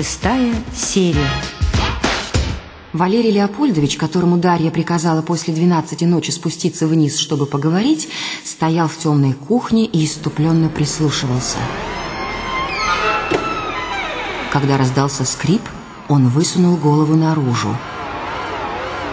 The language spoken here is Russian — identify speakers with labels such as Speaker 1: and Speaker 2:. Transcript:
Speaker 1: Шестая серия. Валерий Леопольдович, которому Дарья приказала после двенадцати ночи спуститься вниз, чтобы поговорить, стоял в темной кухне и иступленно прислушивался. Когда раздался скрип, он высунул голову наружу.